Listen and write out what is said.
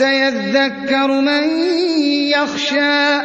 سيذكر من يخشى